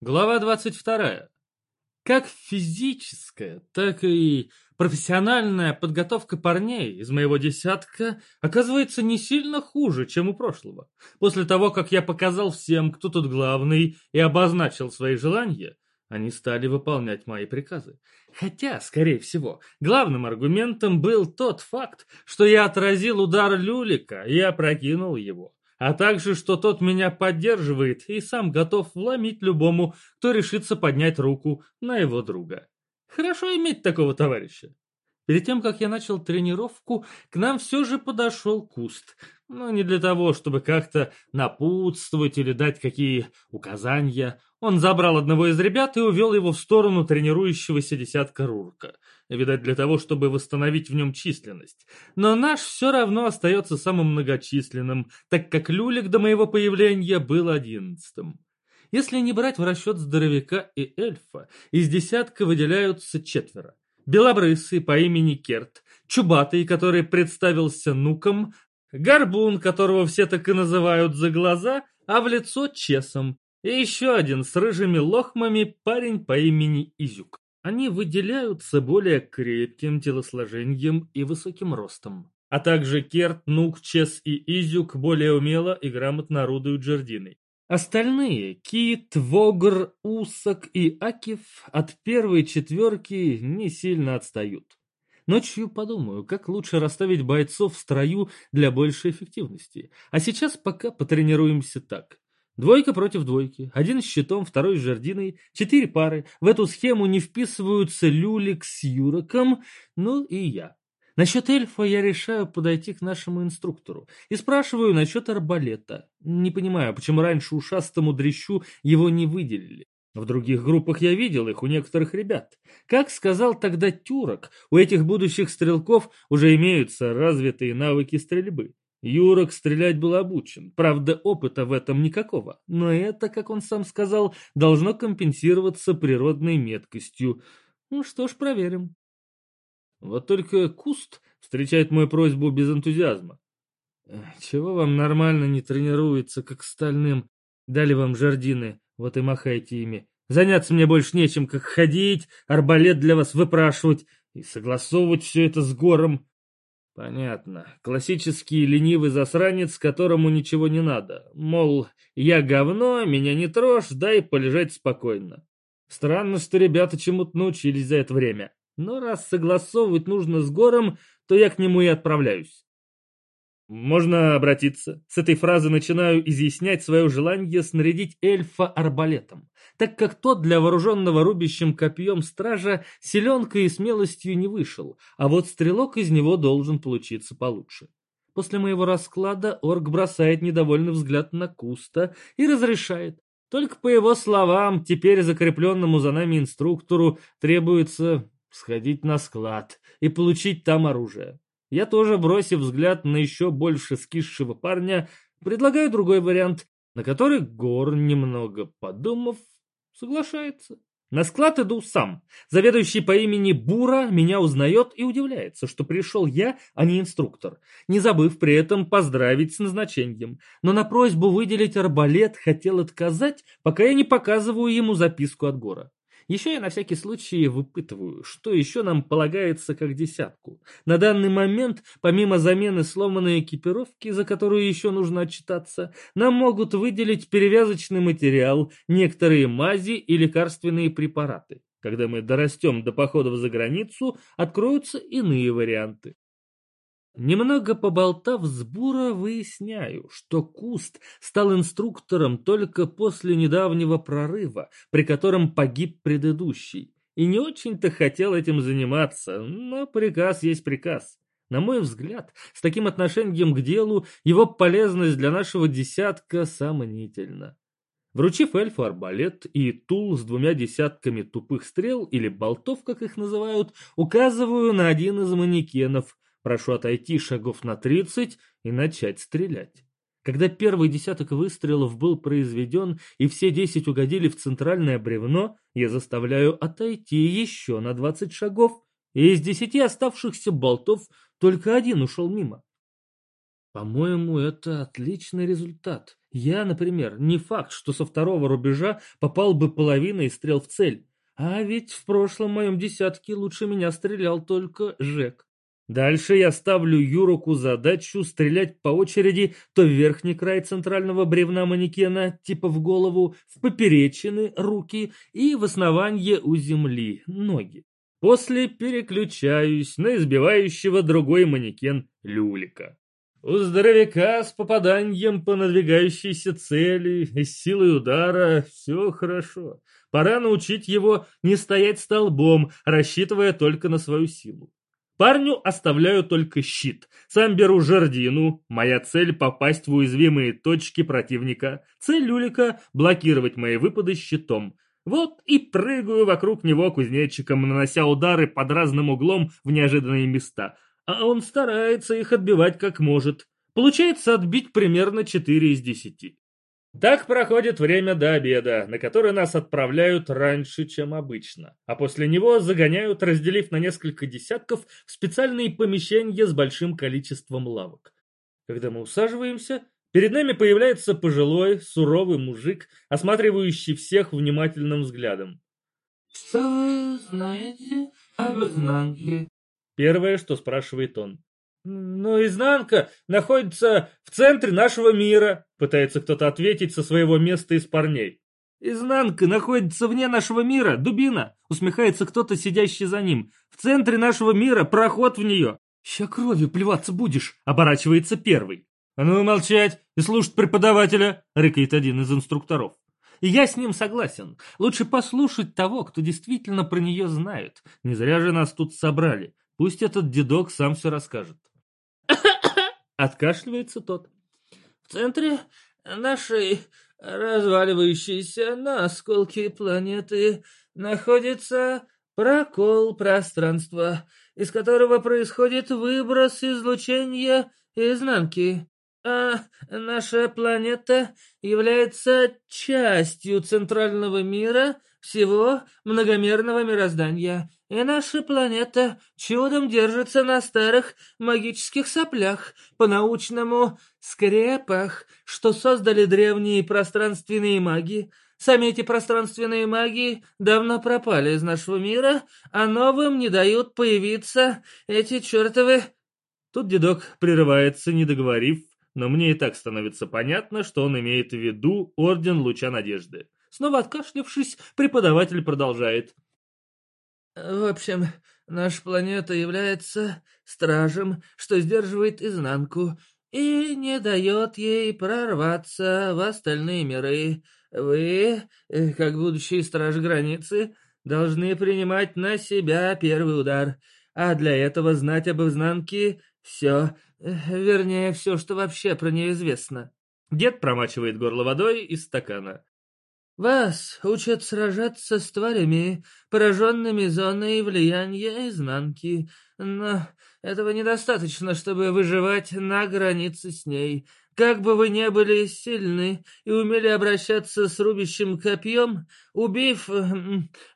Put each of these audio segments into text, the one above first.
Глава 22. Как физическая, так и профессиональная подготовка парней из моего десятка оказывается не сильно хуже, чем у прошлого. После того, как я показал всем, кто тут главный, и обозначил свои желания, они стали выполнять мои приказы. Хотя, скорее всего, главным аргументом был тот факт, что я отразил удар Люлика и опрокинул его а также, что тот меня поддерживает и сам готов вломить любому, кто решится поднять руку на его друга. Хорошо иметь такого товарища. Перед тем, как я начал тренировку, к нам все же подошел куст. Но не для того, чтобы как-то напутствовать или дать какие указания. Он забрал одного из ребят и увел его в сторону тренирующегося десятка Рурка. Видать, для того, чтобы восстановить в нем численность. Но наш все равно остается самым многочисленным, так как Люлик до моего появления был одиннадцатым. Если не брать в расчет здоровяка и эльфа, из десятка выделяются четверо. Белобрысый по имени Керт, Чубатый, который представился Нуком, Горбун, которого все так и называют за глаза, а в лицо Чесом, и еще один с рыжими лохмами парень по имени Изюк. Они выделяются более крепким телосложением и высоким ростом. А также Керт, Нук, Чес и Изюк более умело и грамотно орудуют жердиной. Остальные – Кит, Вогр, Усак и Акив – от первой четверки не сильно отстают. Ночью подумаю, как лучше расставить бойцов в строю для большей эффективности. А сейчас пока потренируемся так. Двойка против двойки, один с щитом, второй с жердиной, четыре пары. В эту схему не вписываются Люлик с Юроком, ну и я. Насчет эльфа я решаю подойти к нашему инструктору и спрашиваю насчет арбалета. Не понимаю, почему раньше ушастому дрищу его не выделили. В других группах я видел их у некоторых ребят. Как сказал тогда Тюрок, у этих будущих стрелков уже имеются развитые навыки стрельбы. Юрок стрелять был обучен, правда опыта в этом никакого, но это, как он сам сказал, должно компенсироваться природной меткостью. Ну что ж, проверим. Вот только Куст встречает мою просьбу без энтузиазма. Чего вам нормально не тренируется, как стальным? Дали вам жардины, вот и махайте ими. Заняться мне больше нечем, как ходить, арбалет для вас выпрашивать и согласовывать все это с гором. Понятно. Классический ленивый засранец, которому ничего не надо. Мол, я говно, меня не трожь, дай полежать спокойно. Странно, что ребята чему-то научились за это время. Но раз согласовывать нужно с Гором, то я к нему и отправляюсь. Можно обратиться. С этой фразы начинаю изъяснять свое желание снарядить эльфа арбалетом, так как тот для вооруженного рубящим копьем стража силенкой и смелостью не вышел, а вот стрелок из него должен получиться получше. После моего расклада орк бросает недовольный взгляд на Куста и разрешает. Только по его словам, теперь закрепленному за нами инструктору требуется сходить на склад и получить там оружие. Я тоже, бросив взгляд на еще больше скисшего парня, предлагаю другой вариант, на который Гор, немного подумав, соглашается. На склад иду сам. Заведующий по имени Бура меня узнает и удивляется, что пришел я, а не инструктор, не забыв при этом поздравить с назначением. Но на просьбу выделить арбалет хотел отказать, пока я не показываю ему записку от Гора. Еще я на всякий случай выпытываю, что еще нам полагается как десятку. На данный момент, помимо замены сломанной экипировки, за которую еще нужно отчитаться, нам могут выделить перевязочный материал, некоторые мази и лекарственные препараты. Когда мы дорастем до походов за границу, откроются иные варианты. Немного поболтав с Бура, выясняю, что Куст стал инструктором только после недавнего прорыва, при котором погиб предыдущий. И не очень-то хотел этим заниматься, но приказ есть приказ. На мой взгляд, с таким отношением к делу, его полезность для нашего десятка сомнительна. Вручив эльфу арбалет и тул с двумя десятками тупых стрел, или болтов, как их называют, указываю на один из манекенов – Прошу отойти шагов на тридцать и начать стрелять. Когда первый десяток выстрелов был произведен и все десять угодили в центральное бревно, я заставляю отойти еще на двадцать шагов, и из десяти оставшихся болтов только один ушел мимо. По-моему, это отличный результат, Я, например, не факт, что со второго рубежа попал бы половиной стрел в цель. А ведь в прошлом моем десятке лучше меня стрелял только Жек. Дальше я ставлю Юруку задачу стрелять по очереди то в верхний край центрального бревна манекена, типа в голову, в поперечины, руки и в основание у земли, ноги. После переключаюсь на избивающего другой манекен Люлика. У здоровяка с попаданием по надвигающейся цели и силой удара все хорошо. Пора научить его не стоять столбом, рассчитывая только на свою силу. Парню оставляю только щит. Сам беру жердину. Моя цель — попасть в уязвимые точки противника. Цель Люлика — блокировать мои выпады щитом. Вот и прыгаю вокруг него кузнечиком, нанося удары под разным углом в неожиданные места. А он старается их отбивать как может. Получается отбить примерно 4 из 10. Так проходит время до обеда, на который нас отправляют раньше, чем обычно, а после него загоняют, разделив на несколько десятков, в специальные помещения с большим количеством лавок. Когда мы усаживаемся, перед нами появляется пожилой, суровый мужик, осматривающий всех внимательным взглядом. «Что вы знаете об изнанке?» Первое, что спрашивает он. «Но изнанка находится в центре нашего мира», пытается кто-то ответить со своего места из парней. «Изнанка находится вне нашего мира, дубина!» усмехается кто-то, сидящий за ним. «В центре нашего мира проход в нее!» «Ща кровью плеваться будешь!» оборачивается первый. «А ну молчать и слушать преподавателя!» рыкает один из инструкторов. И я с ним согласен. Лучше послушать того, кто действительно про нее знает. Не зря же нас тут собрали. Пусть этот дедок сам все расскажет. Откашливается тот. В центре нашей разваливающейся на осколки планеты находится прокол пространства, из которого происходит выброс излучения изнанки. А наша планета является частью центрального мира всего многомерного мироздания и наша планета чудом держится на старых магических соплях, по-научному скрепах, что создали древние пространственные маги. Сами эти пространственные маги давно пропали из нашего мира, а новым не дают появиться эти чертовы... Тут дедок прерывается, не договорив, но мне и так становится понятно, что он имеет в виду Орден Луча Надежды. Снова откашлявшись, преподаватель продолжает. В общем, наша планета является стражем, что сдерживает изнанку и не дает ей прорваться в остальные миры. Вы, э, как будущий страж границы, должны принимать на себя первый удар, а для этого знать об изнанке все, э, вернее, все, что вообще про нее известно. Дед промачивает горло водой из стакана. Вас учат сражаться с тварями, пораженными зоной влияния изнанки, но этого недостаточно, чтобы выживать на границе с ней. Как бы вы ни были сильны и умели обращаться с рубящим копьем, убив,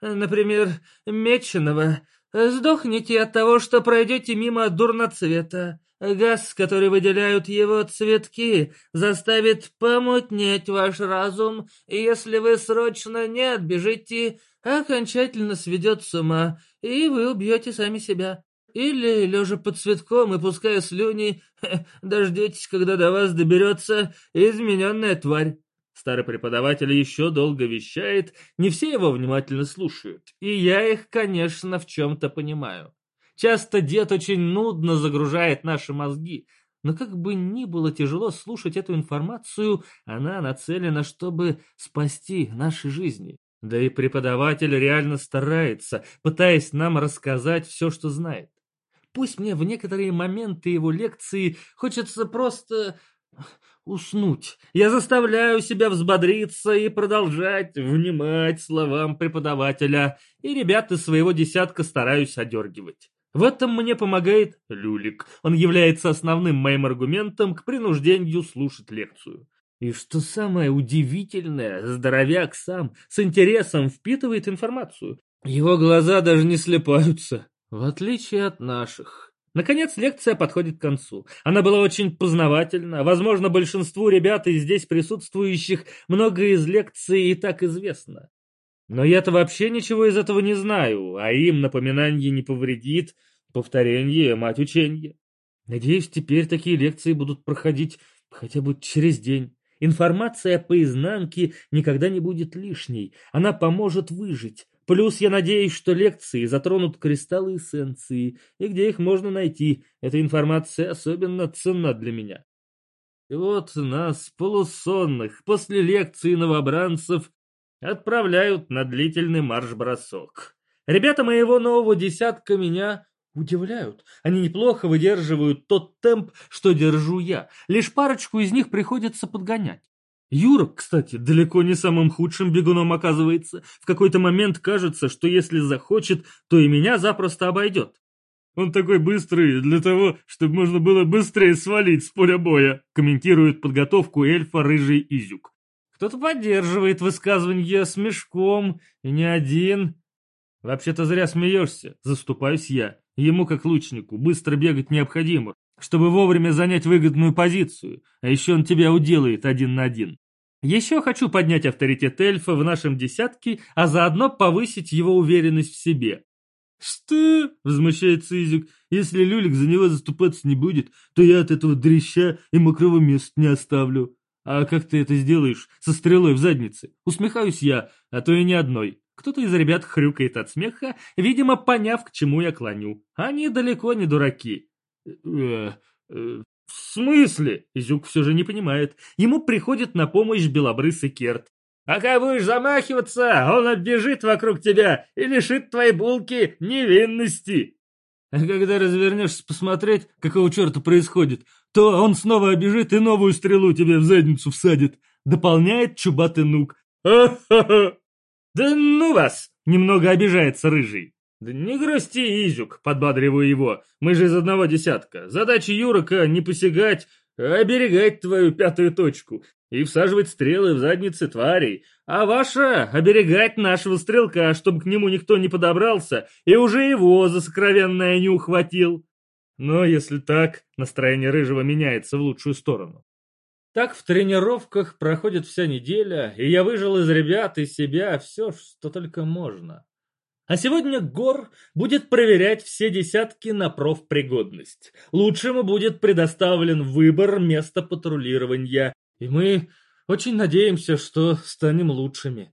например, меченого, сдохните от того, что пройдете мимо дурноцвета. Газ, который выделяют его цветки, заставит помутнеть ваш разум, и если вы срочно не отбежите, окончательно сведет с ума, и вы убьете сами себя. Или, лежа под цветком и пуская слюни, дождетесь, когда до вас доберется измененная тварь. Старый преподаватель еще долго вещает, не все его внимательно слушают, и я их, конечно, в чем-то понимаю. Часто дед очень нудно загружает наши мозги, но как бы ни было тяжело слушать эту информацию, она нацелена, чтобы спасти наши жизни. Да и преподаватель реально старается, пытаясь нам рассказать все, что знает. Пусть мне в некоторые моменты его лекции хочется просто уснуть. Я заставляю себя взбодриться и продолжать внимать словам преподавателя, и ребят из своего десятка стараюсь одергивать. В этом мне помогает Люлик. Он является основным моим аргументом к принуждению слушать лекцию. И что самое удивительное, здоровяк сам с интересом впитывает информацию. Его глаза даже не слепаются, в отличие от наших. Наконец лекция подходит к концу. Она была очень познавательна. Возможно, большинству ребят из здесь присутствующих многое из лекции и так известно. Но я-то вообще ничего из этого не знаю, а им напоминание не повредит, повторение – мать ученья. Надеюсь, теперь такие лекции будут проходить хотя бы через день. Информация по изнанке никогда не будет лишней, она поможет выжить. Плюс я надеюсь, что лекции затронут кристаллы эссенции, и где их можно найти. Эта информация особенно ценна для меня. И вот нас, полусонных, после лекции новобранцев, отправляют на длительный марш-бросок. Ребята моего нового десятка меня удивляют. Они неплохо выдерживают тот темп, что держу я. Лишь парочку из них приходится подгонять. Юра, кстати, далеко не самым худшим бегуном оказывается. В какой-то момент кажется, что если захочет, то и меня запросто обойдет. Он такой быстрый для того, чтобы можно было быстрее свалить с поля боя, комментирует подготовку эльфа Рыжий Изюк. Кто-то поддерживает высказывание с мешком, и не один. Вообще-то зря смеешься, заступаюсь я. Ему, как лучнику, быстро бегать необходимо, чтобы вовремя занять выгодную позицию, а еще он тебя уделает один на один. Еще хочу поднять авторитет эльфа в нашем десятке, а заодно повысить его уверенность в себе. «Что?» — возмущается Изюк. «Если Люлик за него заступаться не будет, то я от этого дрища и мокрого места не оставлю. А как ты это сделаешь? Со стрелой в заднице?» Усмехаюсь я, а то и не одной. Кто-то из ребят хрюкает от смеха, видимо, поняв, к чему я клоню. Они далеко не дураки. «Э, э, «В смысле?» — Изюк все же не понимает. Ему приходит на помощь белобрысый Керт. «Пока будешь замахиваться, он оббежит вокруг тебя и лишит твоей булки невинности!» А когда развернешься посмотреть, какого черта происходит, то он снова обежит и новую стрелу тебе в задницу всадит. Дополняет чубатый нук. «Ха-ха-ха!» «Да ну вас!» — немного обижается Рыжий. «Да не грусти, Изюк!» — подбадриваю его. «Мы же из одного десятка. Задача Юрока — не посягать, а оберегать твою пятую точку и всаживать стрелы в задницы тварей. А ваша — оберегать нашего стрелка, чтобы к нему никто не подобрался и уже его за сокровенное не ухватил». Но если так, настроение Рыжего меняется в лучшую сторону. Так в тренировках проходит вся неделя, и я выжил из ребят и себя все, что только можно. А сегодня Гор будет проверять все десятки на профпригодность. Лучшему будет предоставлен выбор места патрулирования, и мы очень надеемся, что станем лучшими.